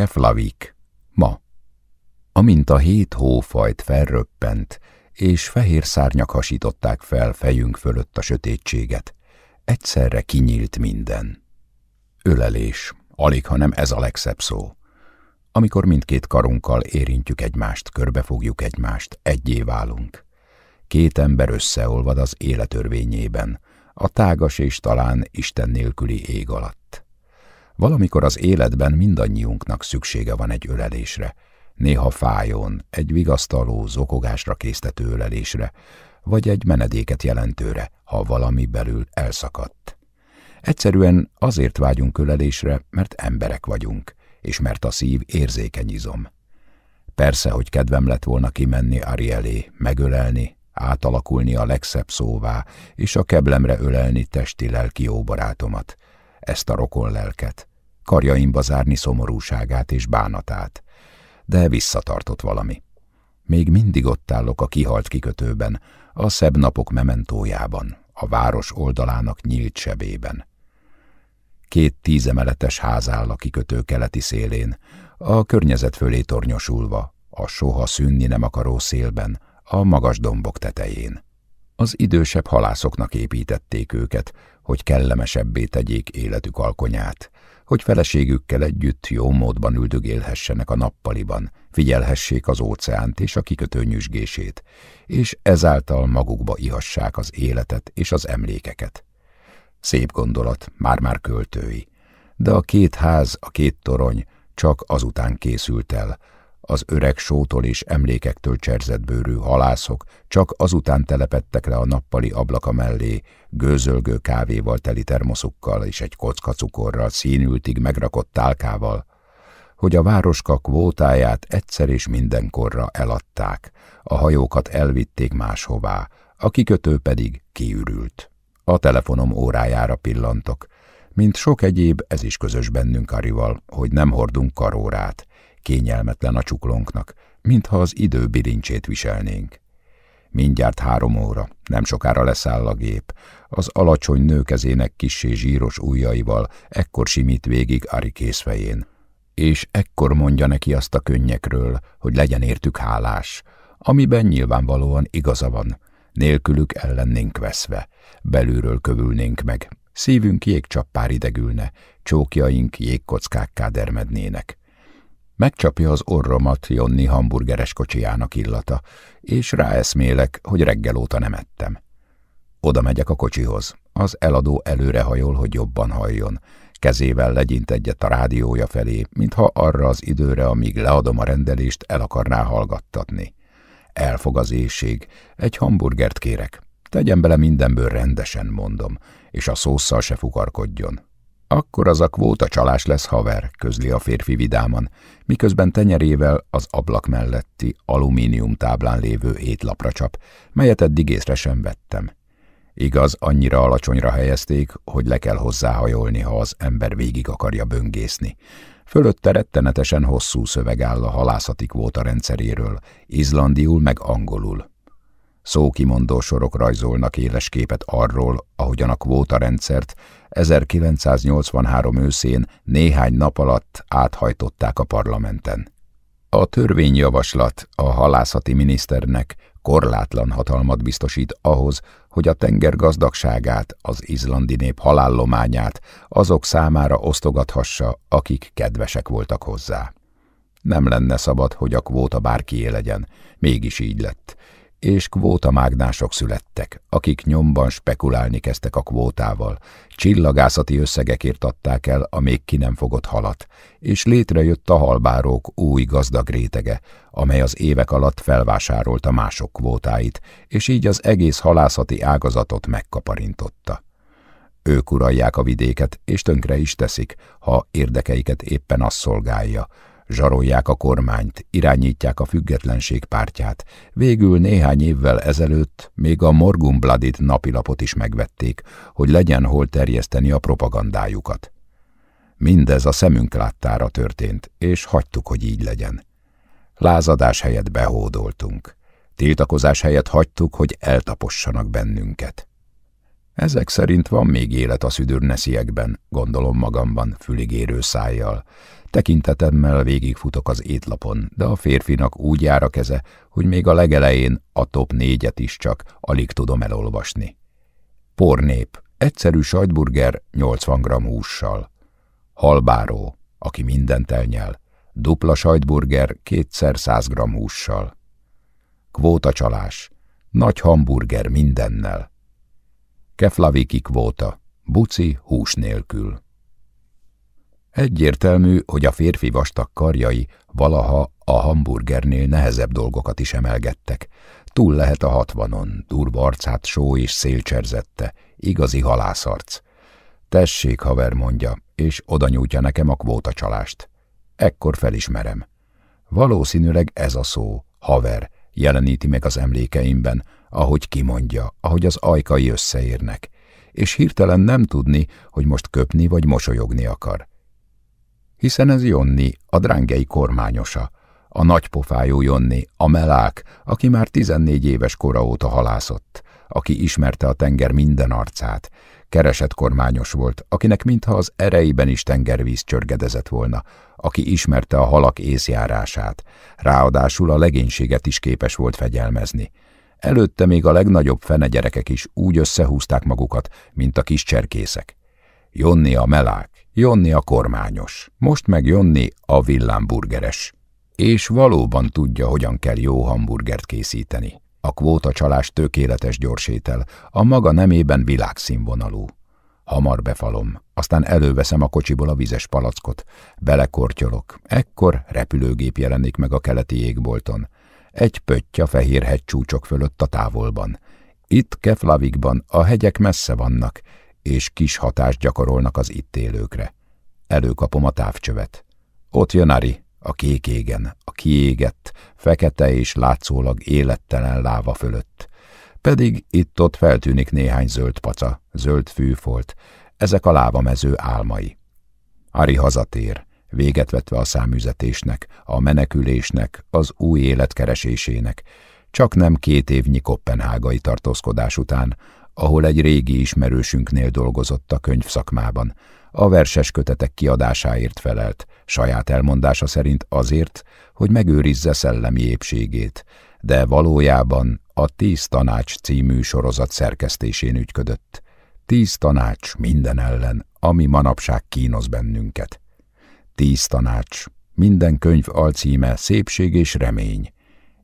Keflavik, ma. Amint a hét hófajt felröppent, és fehér szárnyak hasították fel fejünk fölött a sötétséget, egyszerre kinyílt minden. Ölelés, alig, hanem ez a legszebb szó. Amikor mindkét karunkkal érintjük egymást, körbefogjuk egymást, egyé válunk. Két ember összeolvad az életörvényében, a tágas és talán Isten nélküli ég alatt. Valamikor az életben mindannyiunknak szüksége van egy ölelésre, néha fájón, egy vigasztaló, zokogásra késztető ölelésre, vagy egy menedéket jelentőre, ha valami belül elszakadt. Egyszerűen azért vágyunk ölelésre, mert emberek vagyunk, és mert a szív érzékeny izom. Persze, hogy kedvem lett volna kimenni Arielé, megölelni, átalakulni a legszebb szóvá, és a keblemre ölelni testi-lelki jó barátomat, ezt a rokon lelket, karjaimba zárni szomorúságát és bánatát, de visszatartott valami. Még mindig ott állok a kihalt kikötőben, a szebb napok mementójában, a város oldalának nyílt sebében. Két tízemeletes ház áll a kikötő keleti szélén, a környezet fölé tornyosulva, a soha szűnni nem akaró szélben, a magas dombok tetején. Az idősebb halászoknak építették őket, hogy kellemesebbé tegyék életük alkonyát, hogy feleségükkel együtt jó módban üldögélhessenek a nappaliban, figyelhessék az óceánt és a kikötő nyüzsgését, és ezáltal magukba ihassák az életet és az emlékeket. Szép gondolat, már-már költői, de a két ház, a két torony csak azután készült el, az öreg sótól és emlékektől cserzett bőrű halászok csak azután telepettek le a nappali ablaka mellé, gőzölgő kávéval teli termoszukkal és egy kocka cukorral színültig megrakott tálkával, hogy a városka kvótáját egyszer és mindenkorra eladták, a hajókat elvitték máshová, a kikötő pedig kiürült. A telefonom órájára pillantok, mint sok egyéb, ez is közös bennünk Arival, hogy nem hordunk karórát, kényelmetlen a csuklónknak, mintha az idő bilincsét viselnénk. Mindjárt három óra, nem sokára leszáll a gép. Az alacsony nőkezének kissé zsíros ujjaival ekkor simít végig Ari készfején. És ekkor mondja neki azt a könnyekről, hogy legyen értük hálás, amiben nyilvánvalóan igaza van. Nélkülük ellennénk veszve, belülről kövülnénk meg, szívünk jégcsappár idegülne, csókjaink jégkockákká dermednének. Megcsapja az orromat Jonni hamburgeres kocsijának illata, és ráeszmélek, hogy reggel óta nem ettem. Oda megyek a kocsihoz. Az eladó előrehajol, hogy jobban halljon. Kezével legyint egyet a rádiója felé, mintha arra az időre, amíg leadom a rendelést, el akarná hallgattatni. Elfog az éjség. Egy hamburgert kérek. Tegyen bele mindenből rendesen, mondom, és a szószal se fukarkodjon. Akkor az a kvóta csalás lesz haver, közli a férfi vidáman, miközben tenyerével az ablak melletti alumínium táblán lévő étlapra csap, melyet eddig észre sem vettem. Igaz, annyira alacsonyra helyezték, hogy le kell hozzáhajolni, ha az ember végig akarja böngészni. Fölötte rettenetesen hosszú szöveg áll a halászati kvóta rendszeréről, izlandiul meg angolul. Szókimondó sorok rajzolnak éles képet arról, ahogyan a kvóta rendszert 1983 őszén néhány nap alatt áthajtották a parlamenten. A törvényjavaslat a halászati miniszternek korlátlan hatalmat biztosít ahhoz, hogy a tenger gazdagságát, az izlandi nép halállományát azok számára osztogathassa, akik kedvesek voltak hozzá. Nem lenne szabad, hogy a kvóta bárkié legyen, mégis így lett, és kvótamágnások születtek, akik nyomban spekulálni kezdtek a kvótával, csillagászati összegekért adták el a még ki nem fogott halat, és létrejött a halbárók új gazdag rétege, amely az évek alatt felvásárolta mások kvótáit, és így az egész halászati ágazatot megkaparintotta. Ők uralják a vidéket, és tönkre is teszik, ha érdekeiket éppen az szolgálja, zsarolják a kormányt, irányítják a függetlenség pártját. Végül néhány évvel ezelőtt még a Morgumbladit napilapot is megvették, hogy legyen hol terjeszteni a propagandájukat. Mindez a szemünk láttára történt, és hagytuk, hogy így legyen. Lázadás helyett behódoltunk. Tiltakozás helyett hagytuk, hogy eltapossanak bennünket. Ezek szerint van még élet a szüdőrnesziekben, gondolom magamban, füligérő szájjal. Tekintetemmel végigfutok az étlapon, de a férfinak úgy jár a keze, hogy még a legelején a top négyet is csak alig tudom elolvasni. Pornép, egyszerű sajtburger 80 g hússal. Halbáró, aki mindent elnyel, dupla sajtburger kétszer 100 g hússal. Kvóta csalás, nagy hamburger mindennel. Keflaviki kvóta, buci hús nélkül. Egyértelmű, hogy a férfi vastag karjai valaha a hamburgernél nehezebb dolgokat is emelgettek. Túl lehet a hatvanon, durva arcát só és szél cserzette, igazi halászarc. Tessék, haver mondja, és oda nyújtja nekem a kvóta csalást. Ekkor felismerem. Valószínűleg ez a szó, haver, jeleníti meg az emlékeimben, ahogy kimondja, ahogy az ajkai összeérnek, és hirtelen nem tudni, hogy most köpni vagy mosolyogni akar. Hiszen ez Jonni, a drángei kormányosa, a nagypofájú Jonni, a melák, aki már tizennégy éves kora óta halászott, aki ismerte a tenger minden arcát, keresett kormányos volt, akinek mintha az ereiben is tengervíz csörgedezett volna, aki ismerte a halak észjárását, ráadásul a legénységet is képes volt fegyelmezni. Előtte még a legnagyobb fene gyerekek is úgy összehúzták magukat, mint a kis cserkészek. Jonni a melák, Jonni a kormányos, most meg Jonni a villámburgeres. És valóban tudja, hogyan kell jó hamburgert készíteni. A kvóta csalás tökéletes gyorsétel, a maga nemében világszínvonalú. Hamar befalom, aztán előveszem a kocsiból a vizes palackot, belekortyolok, ekkor repülőgép jelenik meg a keleti égbolton. Egy pötty a fehér hegycsúcsok fölött a távolban. Itt Keflavikban a hegyek messze vannak, és kis hatást gyakorolnak az itt élőkre. Előkapom a távcsövet. Ott jön Ari, a kék égen, a kiégett, fekete és látszólag élettelen láva fölött. Pedig itt-ott feltűnik néhány zöld paca, zöld fűfolt, ezek a lávamező álmai. Ari hazatér, véget vetve a számüzetésnek, a menekülésnek, az új élet keresésének, csak nem két évnyi koppenhágai tartózkodás után, ahol egy régi ismerősünknél dolgozott a könyvszakmában, a verses kötetek kiadásáért felelt, saját elmondása szerint azért, hogy megőrizze szellemi épségét, de valójában a Tíz Tanács című sorozat szerkesztésén ügyködött. Tíz tanács minden ellen, ami manapság kínoz bennünket. Tíz tanács, minden könyv alcíme szépség és remény.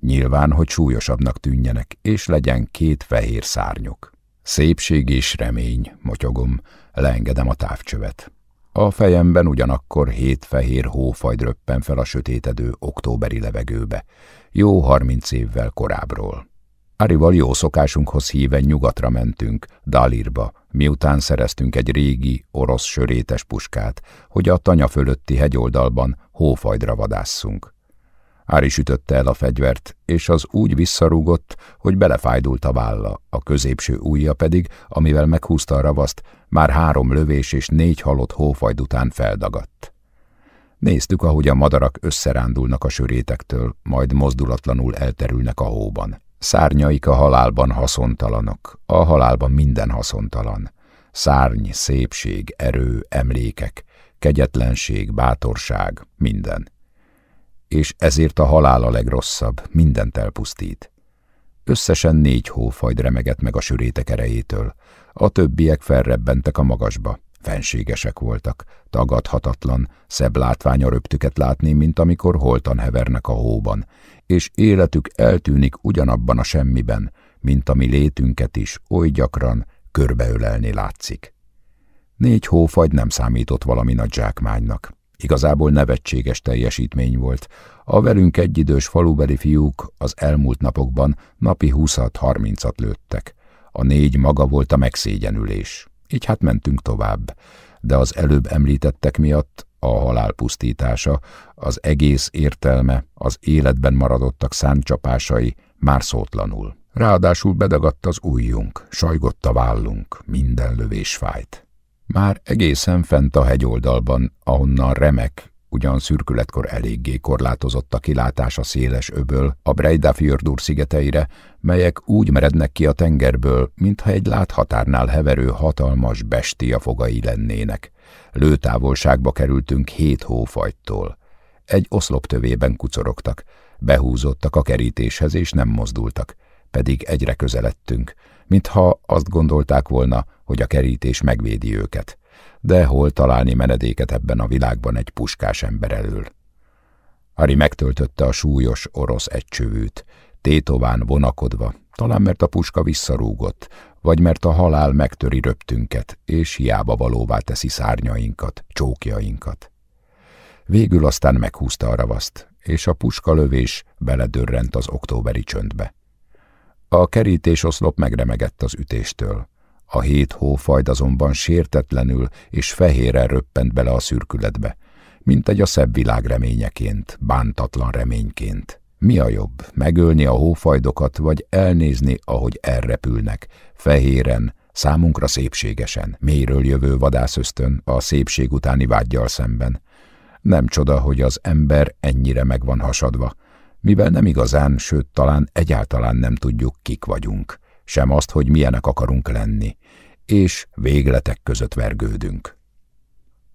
Nyilván, hogy súlyosabbnak tűnjenek, és legyen két fehér szárnyuk. Szépség és remény, motyogom, leengedem a távcsövet. A fejemben ugyanakkor hét fehér hófajd röppen fel a sötétedő októberi levegőbe, jó harminc évvel korábbról. Arival jó szokásunkhoz híven nyugatra mentünk, Dalirba, miután szereztünk egy régi, orosz sörétes puskát, hogy a tanya fölötti hegyoldalban hófajdra vadásszunk. Ári sütötte el a fegyvert, és az úgy visszarúgott, hogy belefájdult a válla, a középső ujja pedig, amivel meghúzta a ravaszt, már három lövés és négy halott hófajd után feldagadt. Néztük, ahogy a madarak összerándulnak a sörétektől, majd mozdulatlanul elterülnek a hóban. Szárnyaik a halálban haszontalanok, a halálban minden haszontalan. Szárny, szépség, erő, emlékek, kegyetlenség, bátorság, minden és ezért a halál a legrosszabb, mindent elpusztít. Összesen négy hófajd remegett meg a sörétek erejétől, a többiek felrebbentek a magasba, fenségesek voltak, tagadhatatlan, szebb látványa röptüket látni, mint amikor holtan hevernek a hóban, és életük eltűnik ugyanabban a semmiben, mint ami létünket is oly gyakran körbeölelni látszik. Négy hófagy nem számított valami nagy zsákmánynak. Igazából nevetséges teljesítmény volt. A velünk egyidős falubeli fiúk az elmúlt napokban napi 20-30-at lőttek. A négy maga volt a megszégyenülés. Így hát mentünk tovább. De az előbb említettek miatt a halál pusztítása, az egész értelme, az életben maradottak száncsapásai már szótlanul. Ráadásul bedagadt az ujjunk, sajgott a vállunk, minden lövés fájt. Már egészen fent a hegyoldalban, ahonnan remek, ugyan szürkületkor eléggé korlátozott a kilátás a széles öböl a Breidafjördur szigeteire, melyek úgy merednek ki a tengerből, mintha egy láthatárnál heverő hatalmas bestia fogai lennének. Lőtávolságba kerültünk hét hófajtól. Egy oszlop tövében kucorogtak, behúzottak a kerítéshez és nem mozdultak, pedig egyre közeledtünk, mintha azt gondolták volna, hogy a kerítés megvédi őket de hol találni menedéket ebben a világban egy puskás ember elől. Ari megtöltötte a súlyos orosz egycsövűt, tétován vonakodva, talán mert a puska visszarúgott, vagy mert a halál megtöri röptünket, és hiába valóvá teszi szárnyainkat, csókjainkat. Végül aztán meghúzta a ravaszt, és a puska lövés beledörrent az októberi csöndbe. A kerítés oszlop megremegett az ütéstől. A hét hófajd azonban sértetlenül és fehérre röppent bele a szürkületbe, mint egy a szebb világ reményeként, bántatlan reményként. Mi a jobb, megölni a hófajdokat, vagy elnézni, ahogy elrepülnek, fehéren, számunkra szépségesen, mélyről jövő vadászösztön a szépség utáni vágyjal szemben. Nem csoda, hogy az ember ennyire meg van hasadva, mivel nem igazán, sőt talán egyáltalán nem tudjuk, kik vagyunk sem azt, hogy milyenek akarunk lenni, és végletek között vergődünk.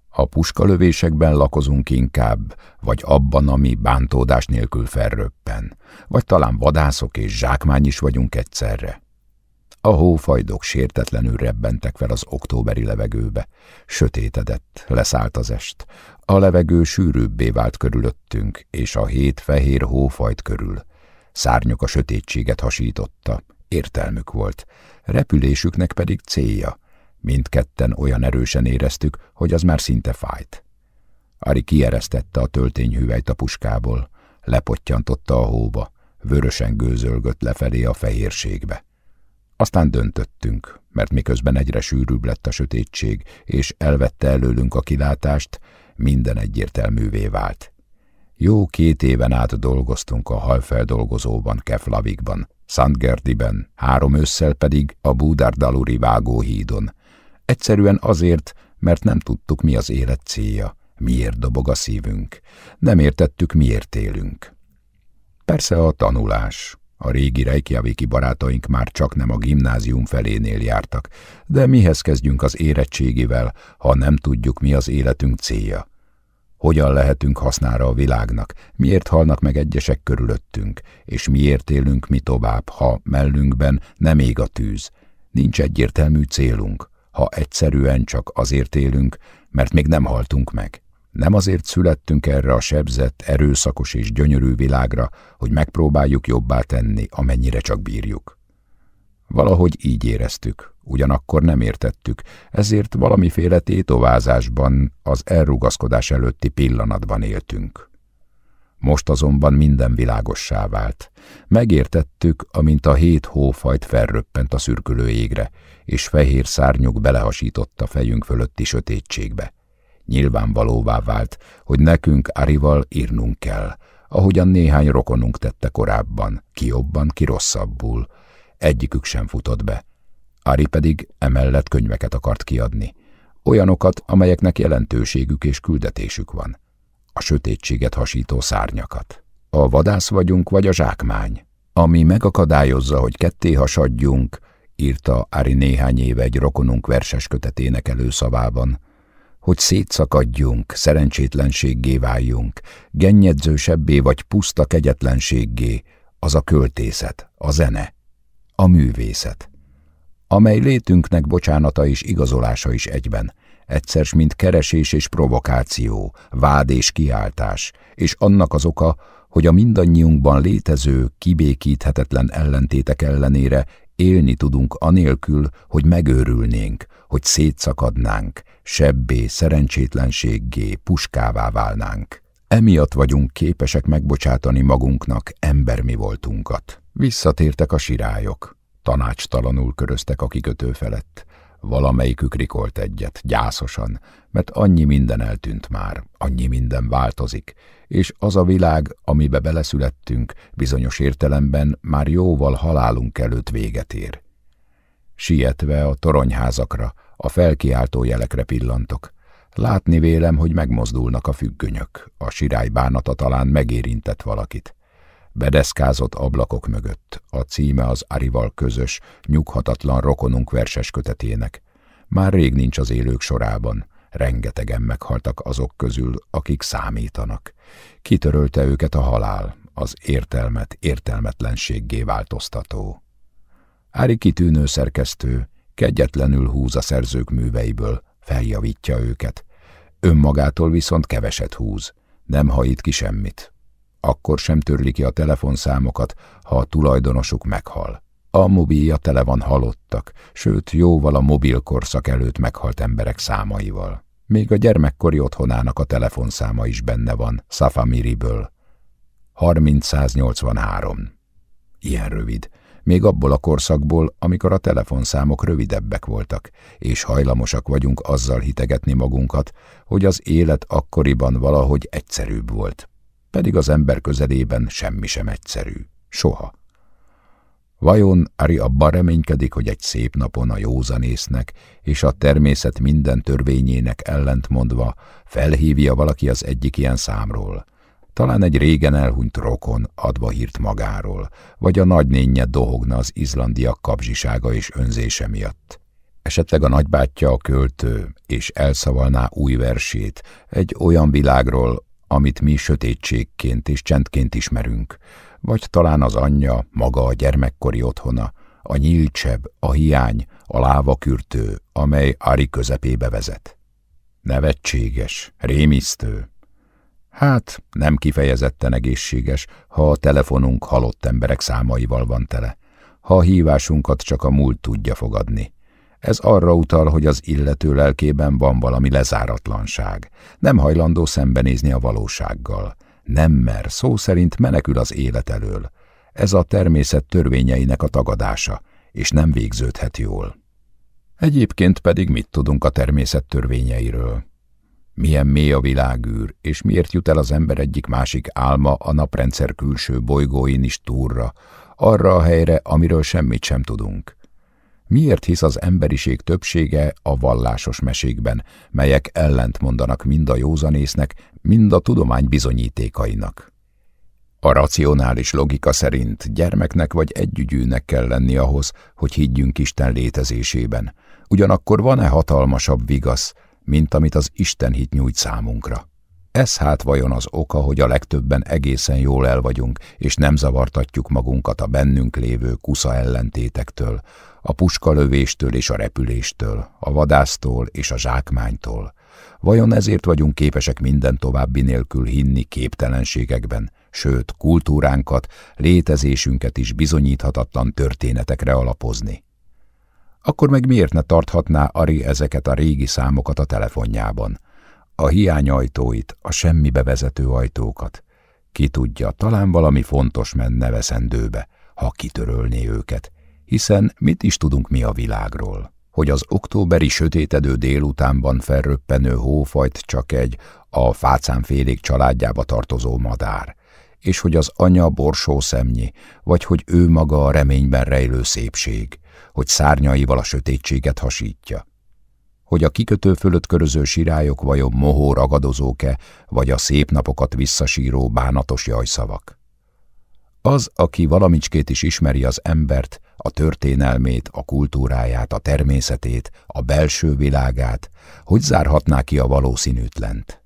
A puskalövésekben lakozunk inkább, vagy abban, ami bántódás nélkül felröppen, vagy talán vadászok és zsákmány is vagyunk egyszerre. A hófajdok sértetlenül rebbentek fel az októberi levegőbe. Sötétedett, leszállt az est. A levegő sűrűbbé vált körülöttünk, és a hét fehér hófajt körül. Szárnyok a sötétséget hasította, értelmük volt, repülésüknek pedig célja. Mindketten olyan erősen éreztük, hogy az már szinte fájt. Ari kieresztette a töltényhüvelyt a puskából, lepottyantotta a hóba, vörösen gőzölgött lefelé a fehérségbe. Aztán döntöttünk, mert miközben egyre sűrűbb lett a sötétség, és elvette előlünk a kilátást, minden egyértelművé vált. Jó két éven át dolgoztunk a halfeldolgozóban, Keflavikban, Szentgerdiben, három ősszel pedig a Búdárdaluri vágóhídon. Egyszerűen azért, mert nem tudtuk, mi az élet célja, miért dobog a szívünk, nem értettük, miért élünk. Persze a tanulás. A régi Reykjaviki barátaink már csak nem a gimnázium felénél jártak, de mihez kezdjünk az érettségivel, ha nem tudjuk, mi az életünk célja? Hogyan lehetünk hasznára a világnak, miért halnak meg egyesek körülöttünk, és miért élünk mi tovább, ha mellünkben nem ég a tűz. Nincs egyértelmű célunk, ha egyszerűen csak azért élünk, mert még nem haltunk meg. Nem azért születtünk erre a sebzett, erőszakos és gyönyörű világra, hogy megpróbáljuk jobbá tenni, amennyire csak bírjuk. Valahogy így éreztük, ugyanakkor nem értettük, ezért valamiféle tétovázásban, az elrugaszkodás előtti pillanatban éltünk. Most azonban minden világossá vált. Megértettük, amint a hét hófajt felröppent a szürkülő égre, és fehér szárnyuk belehasított a fejünk fölötti sötétségbe. Nyilvánvalóvá vált, hogy nekünk Arival írnunk kell, ahogyan néhány rokonunk tette korábban, ki jobban, ki rosszabbul. Egyikük sem futott be, Ari pedig emellett könyveket akart kiadni. Olyanokat, amelyeknek jelentőségük és küldetésük van. A sötétséget hasító szárnyakat. A vadász vagyunk, vagy a zsákmány. Ami megakadályozza, hogy ketté hasadjunk, írta Ari néhány éve egy rokonunk verses kötetének előszavában, hogy szétszakadjunk, szerencsétlenséggé váljunk, gennyedzősebbé vagy puszta kegyetlenséggé, az a költészet, a zene, a művészet amely létünknek bocsánata és igazolása is egyben, egyszer mint keresés és provokáció, vád és kiáltás, és annak az oka, hogy a mindannyiunkban létező, kibékíthetetlen ellentétek ellenére élni tudunk anélkül, hogy megőrülnénk, hogy szétszakadnánk, sebbé, szerencsétlenséggé, puskává válnánk. Emiatt vagyunk képesek megbocsátani magunknak embermi voltunkat. Visszatértek a sirályok. Tanácstalanul köröztek a kikötő felett. Valamelyikük rikolt egyet, gyászosan, mert annyi minden eltűnt már, annyi minden változik, és az a világ, amibe beleszülettünk, bizonyos értelemben már jóval halálunk előtt véget ér. Sietve a toronyházakra, a felkiáltó jelekre pillantok. Látni vélem, hogy megmozdulnak a függönyök, a sirály bánata talán megérintett valakit. Bedeszkázott ablakok mögött, a címe az Arival közös, nyughatatlan rokonunk verses kötetének. Már rég nincs az élők sorában, rengetegen meghaltak azok közül, akik számítanak. Kitörölte őket a halál, az értelmet értelmetlenséggé változtató. Ári kitűnő szerkesztő, kegyetlenül húz a szerzők műveiből, feljavítja őket. Önmagától viszont keveset húz, nem hajít ki semmit. Akkor sem törli ki a telefonszámokat, ha a tulajdonosuk meghal. A mobilja tele van halottak, sőt jóval a mobilkorszak előtt meghalt emberek számaival. Még a gyermekkori otthonának a telefonszáma is benne van, Safamiriből. 3083. Ilyen rövid. Még abból a korszakból, amikor a telefonszámok rövidebbek voltak, és hajlamosak vagyunk azzal hitegetni magunkat, hogy az élet akkoriban valahogy egyszerűbb volt. Pedig az ember közelében semmi sem egyszerű. Soha. Vajon Ari abban reménykedik, hogy egy szép napon a józanésznek és a természet minden törvényének ellentmondva felhívja valaki az egyik ilyen számról, talán egy régen elhunyt rokon adva hírt magáról, vagy a nagynénye dohogna az izlandiak kapzsisága és önzése miatt. Esetleg a nagybátyja a költő, és elszavalná új versét egy olyan világról, amit mi sötétségként és csendként ismerünk, vagy talán az anyja, maga a gyermekkori otthona, a nyílcseb, a hiány, a lávakürtő, amely Ari közepébe vezet. Nevetséges, rémisztő, Hát, nem kifejezetten egészséges, ha a telefonunk halott emberek számaival van tele, ha a hívásunkat csak a múlt tudja fogadni. Ez arra utal, hogy az illető lelkében van valami lezáratlanság, nem hajlandó szembenézni a valósággal, nem mer, szó szerint menekül az élet elől. Ez a természet törvényeinek a tagadása, és nem végződhet jól. Egyébként pedig mit tudunk a természet törvényeiről? Milyen mély a világűr, és miért jut el az ember egyik-másik álma a naprendszer külső bolygóin is túlra, arra a helyre, amiről semmit sem tudunk. Miért hisz az emberiség többsége a vallásos mesékben, melyek ellent mondanak mind a józanésznek, mind a tudomány bizonyítékainak? A racionális logika szerint gyermeknek vagy együgyűnek kell lenni ahhoz, hogy higgyünk Isten létezésében. Ugyanakkor van-e hatalmasabb vigasz, mint amit az Isten hit nyújt számunkra. Ez hát vajon az oka, hogy a legtöbben egészen jól el vagyunk, és nem zavartatjuk magunkat a bennünk lévő kusza ellentétektől, a puskalövéstől és a repüléstől, a vadásztól és a zsákmánytól. Vajon ezért vagyunk képesek minden további nélkül hinni képtelenségekben, sőt, kultúránkat, létezésünket is bizonyíthatatlan történetekre alapozni? akkor meg miért ne tarthatná Ari ezeket a régi számokat a telefonjában? A hiányajtóit, a semmibe vezető ajtókat. Ki tudja, talán valami fontos menne veszendőbe, ha kitörölné őket, hiszen mit is tudunk mi a világról? Hogy az októberi sötétedő délutánban felröppenő hófajt csak egy a fácánfélék családjába tartozó madár, és hogy az anya borsó szemnyi, vagy hogy ő maga a reményben rejlő szépség, hogy szárnyaival a sötétséget hasítja. Hogy a kikötő fölött köröző sirályok vajon mohó ragadozók-e, vagy a szép napokat visszasíró bánatos jajszavak. Az, aki valamicskét is ismeri az embert, a történelmét, a kultúráját, a természetét, a belső világát, hogy zárhatná ki a valószínűtlent?